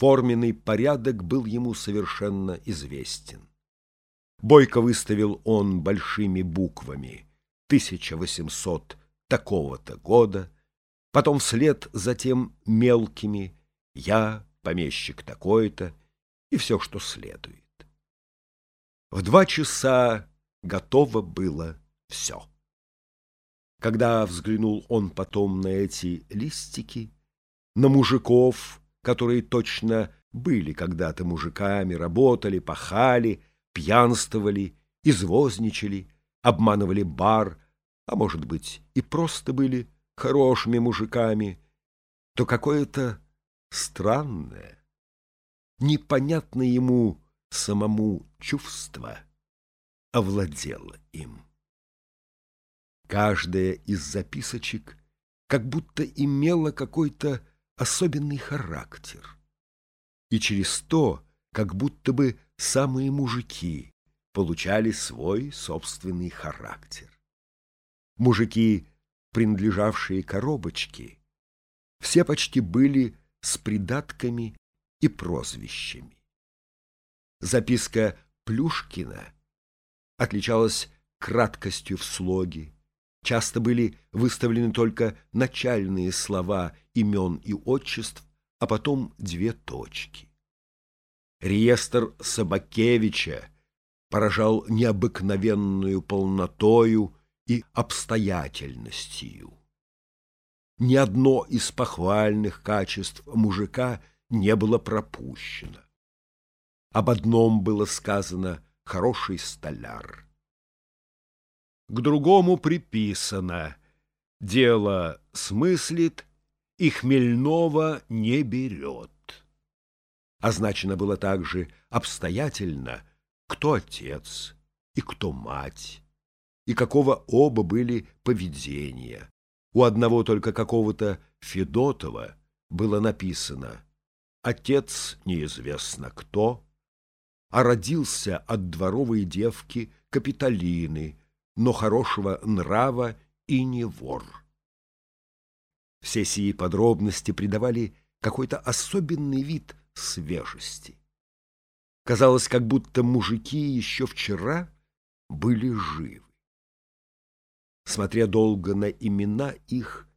форменный порядок был ему совершенно известен. Бойко выставил он большими буквами 1800 такого-то года, потом вслед затем мелкими «Я, помещик такой-то» и все, что следует. В два часа готово было все. Когда взглянул он потом на эти листики, на мужиков, которые точно были когда-то мужиками, работали, пахали, пьянствовали, извозничали, обманывали бар, а может быть и просто были хорошими мужиками, то какое-то странное, непонятное ему самому чувство овладело им. Каждая из записочек как будто имела какой-то особенный характер. И через то, как будто бы самые мужики получали свой собственный характер. Мужики, принадлежавшие коробочке, все почти были с придатками и прозвищами. Записка Плюшкина отличалась краткостью в слоге, часто были выставлены только начальные слова имен и отчеств, а потом две точки. Реестр Собакевича поражал необыкновенную полнотою и обстоятельностью. Ни одно из похвальных качеств мужика не было пропущено. Об одном было сказано «хороший столяр». К другому приписано «дело смыслит и хмельного не берет». Означено было также обстоятельно, кто отец и кто мать, и какого оба были поведения. У одного только какого-то Федотова было написано «Отец неизвестно кто», а родился от дворовой девки Капитолины, но хорошего нрава и не вор. Все сии подробности придавали какой-то особенный вид свежести. Казалось, как будто мужики еще вчера были живы. Смотря долго на имена их,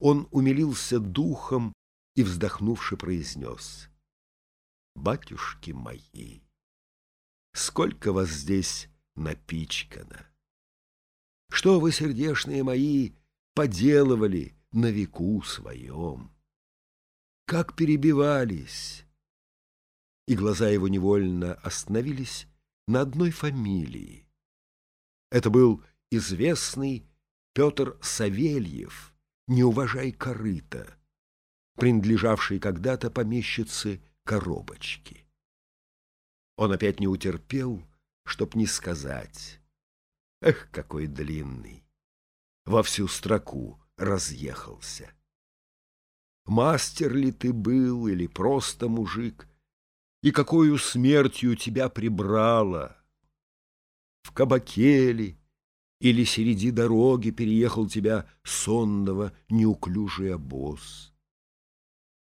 он умилился духом и, вздохнувши, произнес «Батюшки мои, сколько вас здесь напичкано! Что вы, сердешные мои, поделывали на веку своем?» как перебивались. И глаза его невольно остановились на одной фамилии. Это был известный Петр Савельев, не уважай корыта, принадлежавший когда-то помещице коробочки. Он опять не утерпел, чтоб не сказать. Эх, какой длинный! Во всю строку разъехался. Мастер ли ты был или просто мужик? И какую смертью тебя прибрало? В кабаке ли или среди дороги переехал тебя сонного неуклюжий обоз?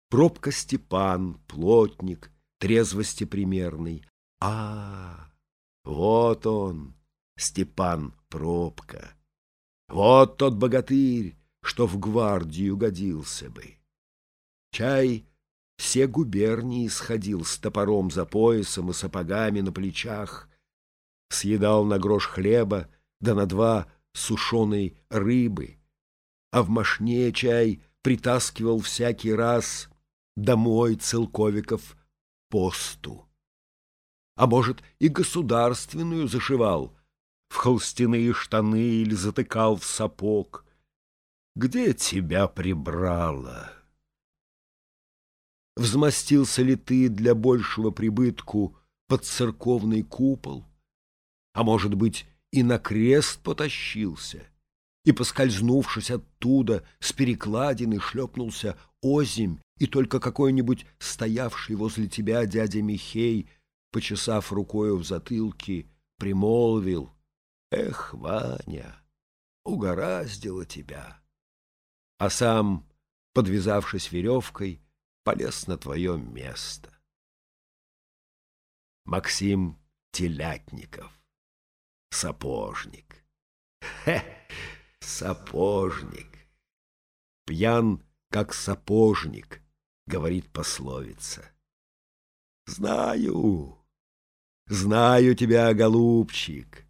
Пробка Степан, плотник, трезвости примерный. А, вот он, Степан Пробка. Вот тот богатырь, что в гвардию годился бы. Чай все губернии сходил с топором за поясом и сапогами на плечах, съедал на грош хлеба, да на два сушеной рыбы, а в машне чай притаскивал всякий раз домой целковиков посту. А может, и государственную зашивал в холстяные штаны или затыкал в сапог. Где тебя прибрало? Взмостился ли ты для большего прибытку под церковный купол? А может быть, и на крест потащился, и, поскользнувшись оттуда, с перекладины шлепнулся озимь, и только какой-нибудь стоявший возле тебя дядя Михей, почесав рукою в затылке, примолвил «Эх, Ваня, угораздило тебя!» А сам, подвязавшись веревкой, полез на твое место. Максим Телятников, сапожник. Хе, сапожник. Пьян, как сапожник, говорит пословица. Знаю, знаю тебя, голубчик.